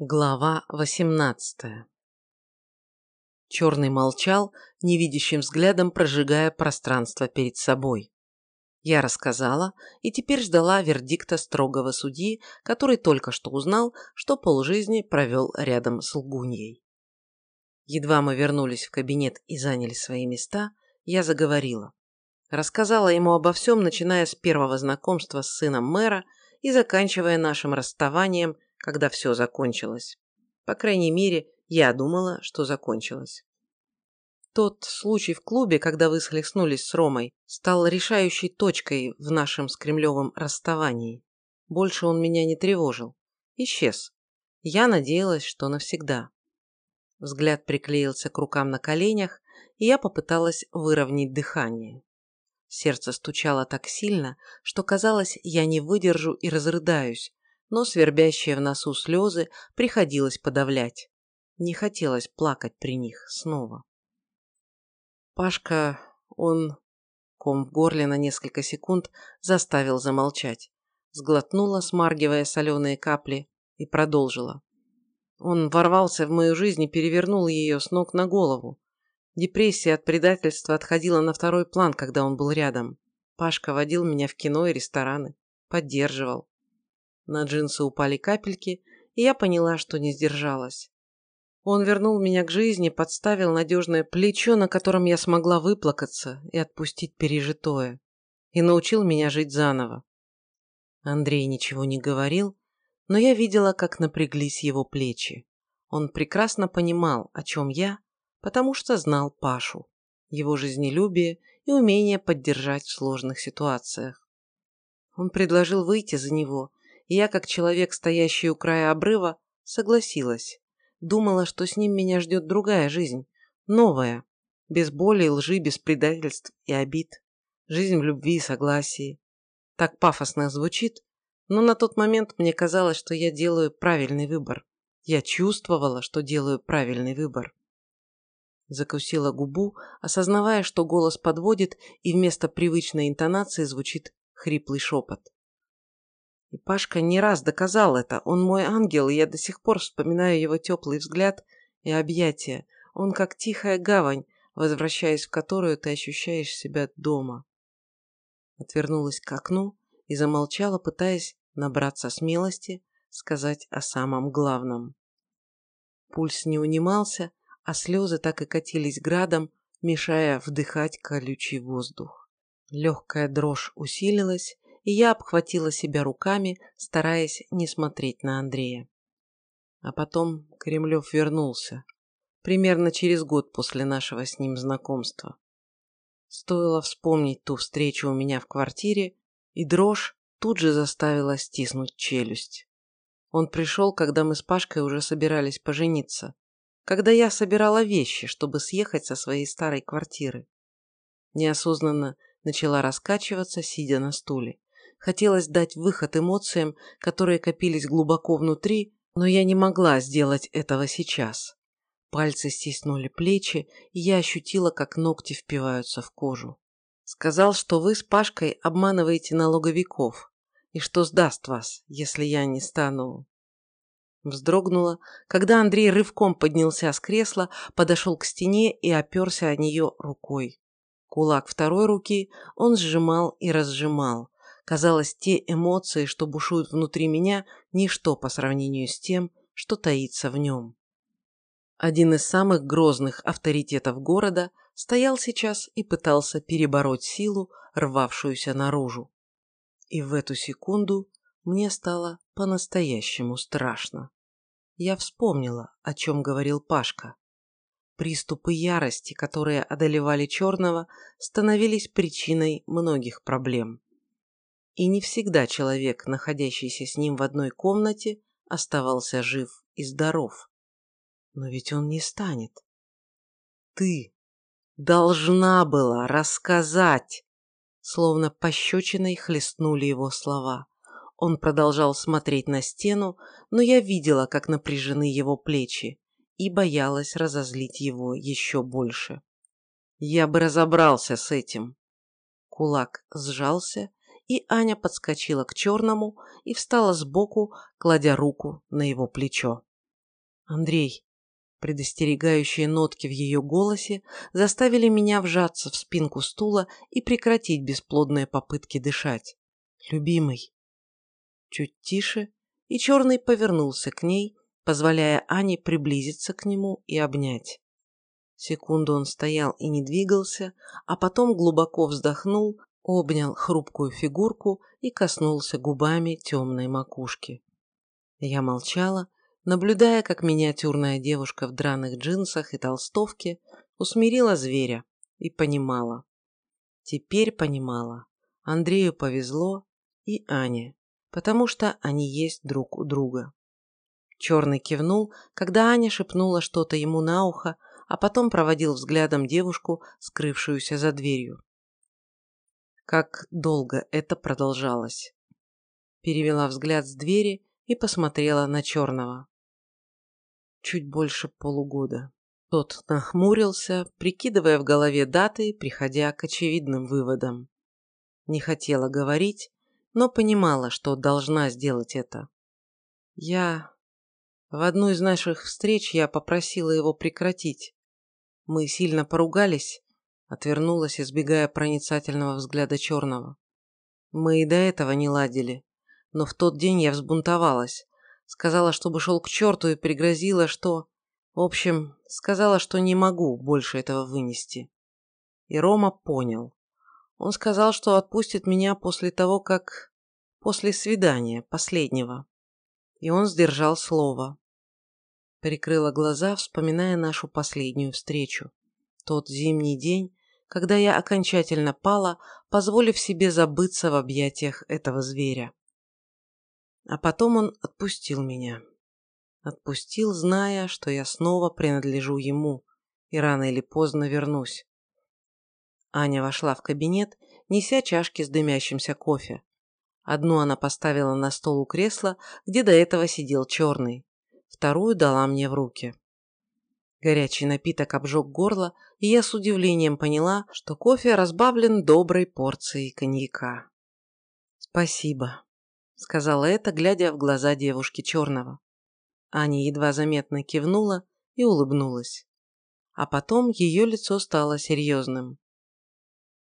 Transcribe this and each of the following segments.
Глава восемнадцатая Черный молчал, невидящим взглядом прожигая пространство перед собой. Я рассказала и теперь ждала вердикта строгого судьи, который только что узнал, что полжизни провел рядом с лгуньей. Едва мы вернулись в кабинет и заняли свои места, я заговорила. Рассказала ему обо всем, начиная с первого знакомства с сыном мэра и заканчивая нашим расставанием – когда все закончилось. По крайней мере, я думала, что закончилось. Тот случай в клубе, когда вы схлестнулись с Ромой, стал решающей точкой в нашем с Кремлевым расставании. Больше он меня не тревожил. Исчез. Я надеялась, что навсегда. Взгляд приклеился к рукам на коленях, и я попыталась выровнять дыхание. Сердце стучало так сильно, что казалось, я не выдержу и разрыдаюсь, но свербящие в носу слезы приходилось подавлять. Не хотелось плакать при них снова. Пашка, он... Ком в горле на несколько секунд заставил замолчать. Сглотнула, смаргивая соленые капли, и продолжила. Он ворвался в мою жизнь и перевернул ее с ног на голову. Депрессия от предательства отходила на второй план, когда он был рядом. Пашка водил меня в кино и рестораны. Поддерживал. На джинсы упали капельки, и я поняла, что не сдержалась. Он вернул меня к жизни, подставил надежное плечо, на котором я смогла выплакаться и отпустить пережитое, и научил меня жить заново. Андрей ничего не говорил, но я видела, как напряглись его плечи. Он прекрасно понимал, о чем я, потому что знал Пашу, его жизнелюбие и умение поддержать в сложных ситуациях. Он предложил выйти за него, и я, как человек, стоящий у края обрыва, согласилась. Думала, что с ним меня ждет другая жизнь, новая, без боли, лжи, без предательств и обид. Жизнь в любви и согласии. Так пафосно звучит, но на тот момент мне казалось, что я делаю правильный выбор. Я чувствовала, что делаю правильный выбор. Закусила губу, осознавая, что голос подводит, и вместо привычной интонации звучит хриплый шепот. И Пашка не раз доказал это. Он мой ангел, и я до сих пор вспоминаю его теплый взгляд и объятия. Он как тихая гавань, возвращаясь в которую ты ощущаешь себя дома. Отвернулась к окну и замолчала, пытаясь набраться смелости сказать о самом главном. Пульс не унимался, а слезы так и катились градом, мешая вдыхать колючий воздух. Легкая дрожь усилилась, и я обхватила себя руками, стараясь не смотреть на Андрея. А потом Кремлев вернулся. Примерно через год после нашего с ним знакомства. Стоило вспомнить ту встречу у меня в квартире, и дрожь тут же заставила стиснуть челюсть. Он пришел, когда мы с Пашкой уже собирались пожениться. Когда я собирала вещи, чтобы съехать со своей старой квартиры. Неосознанно начала раскачиваться, сидя на стуле. Хотелось дать выход эмоциям, которые копились глубоко внутри, но я не могла сделать этого сейчас. Пальцы стиснули плечи, и я ощутила, как ногти впиваются в кожу. Сказал, что вы с Пашкой обманываете налоговиков, и что сдаст вас, если я не стану... Вздрогнула, когда Андрей рывком поднялся с кресла, подошел к стене и оперся о нее рукой. Кулак второй руки он сжимал и разжимал, Казалось, те эмоции, что бушуют внутри меня, ничто по сравнению с тем, что таится в нем. Один из самых грозных авторитетов города стоял сейчас и пытался перебороть силу, рвавшуюся наружу. И в эту секунду мне стало по-настоящему страшно. Я вспомнила, о чем говорил Пашка. Приступы ярости, которые одолевали Черного, становились причиной многих проблем и не всегда человек, находящийся с ним в одной комнате, оставался жив и здоров. Но ведь он не станет. Ты должна была рассказать. Словно пощечиной хлестнули его слова. Он продолжал смотреть на стену, но я видела, как напряжены его плечи, и боялась разозлить его еще больше. Я бы разобрался с этим. Кулак сжался, и Аня подскочила к черному и встала сбоку, кладя руку на его плечо. Андрей, предостерегающие нотки в ее голосе заставили меня вжаться в спинку стула и прекратить бесплодные попытки дышать. Любимый. Чуть тише, и черный повернулся к ней, позволяя Ане приблизиться к нему и обнять. Секунду он стоял и не двигался, а потом глубоко вздохнул, обнял хрупкую фигурку и коснулся губами темной макушки. Я молчала, наблюдая, как миниатюрная девушка в драных джинсах и толстовке усмирила зверя и понимала. Теперь понимала. Андрею повезло и Ане, потому что они есть друг у друга. Черный кивнул, когда Аня шепнула что-то ему на ухо, а потом проводил взглядом девушку, скрывшуюся за дверью. Как долго это продолжалось? Перевела взгляд с двери и посмотрела на черного. Чуть больше полугода. Тот нахмурился, прикидывая в голове даты, приходя к очевидным выводам. Не хотела говорить, но понимала, что должна сделать это. Я... В одну из наших встреч я попросила его прекратить. Мы сильно поругались, отвернулась, избегая проницательного взгляда черного. Мы и до этого не ладили, но в тот день я взбунтовалась. Сказала, чтобы шел к черту и пригрозила, что... В общем, сказала, что не могу больше этого вынести. И Рома понял. Он сказал, что отпустит меня после того, как... После свидания, последнего. И он сдержал слово. Прикрыла глаза, вспоминая нашу последнюю встречу. Тот зимний день, когда я окончательно пала, позволив себе забыться в объятиях этого зверя. А потом он отпустил меня. Отпустил, зная, что я снова принадлежу ему и рано или поздно вернусь. Аня вошла в кабинет, неся чашки с дымящимся кофе. Одну она поставила на стол у кресла, где до этого сидел черный вторую дала мне в руки. Горячий напиток обжег горло, и я с удивлением поняла, что кофе разбавлен доброй порцией коньяка. «Спасибо», — сказала это, глядя в глаза девушки черного. Аня едва заметно кивнула и улыбнулась. А потом ее лицо стало серьезным.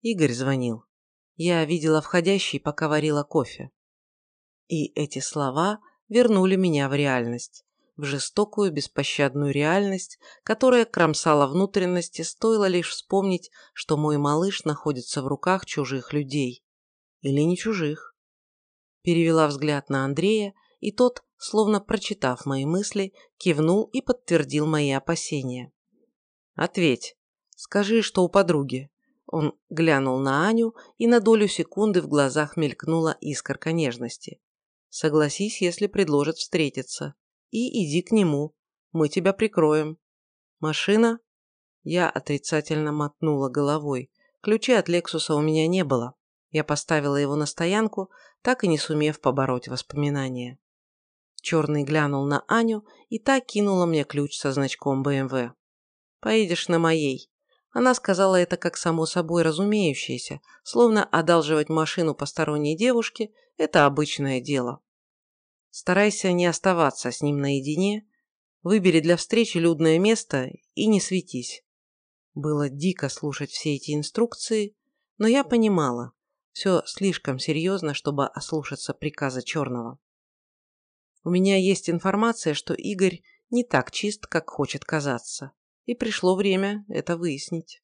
Игорь звонил. Я видела входящий, пока варила кофе. И эти слова вернули меня в реальность в жестокую беспощадную реальность, которая кромсала внутренности, стоило лишь вспомнить, что мой малыш находится в руках чужих людей. Или не чужих. Перевела взгляд на Андрея, и тот, словно прочитав мои мысли, кивнул и подтвердил мои опасения. «Ответь. Скажи, что у подруги». Он глянул на Аню, и на долю секунды в глазах мелькнула искорка нежности. «Согласись, если предложат встретиться и иди к нему. Мы тебя прикроем. Машина? Я отрицательно мотнула головой. Ключей от Лексуса у меня не было. Я поставила его на стоянку, так и не сумев побороть воспоминания. Черный глянул на Аню, и та кинула мне ключ со значком БМВ. «Поедешь на моей». Она сказала это как само собой разумеющееся, словно одалживать машину посторонней девушке – это обычное дело. Старайся не оставаться с ним наедине, выбери для встречи людное место и не светись. Было дико слушать все эти инструкции, но я понимала, все слишком серьезно, чтобы ослушаться приказа Черного. У меня есть информация, что Игорь не так чист, как хочет казаться, и пришло время это выяснить.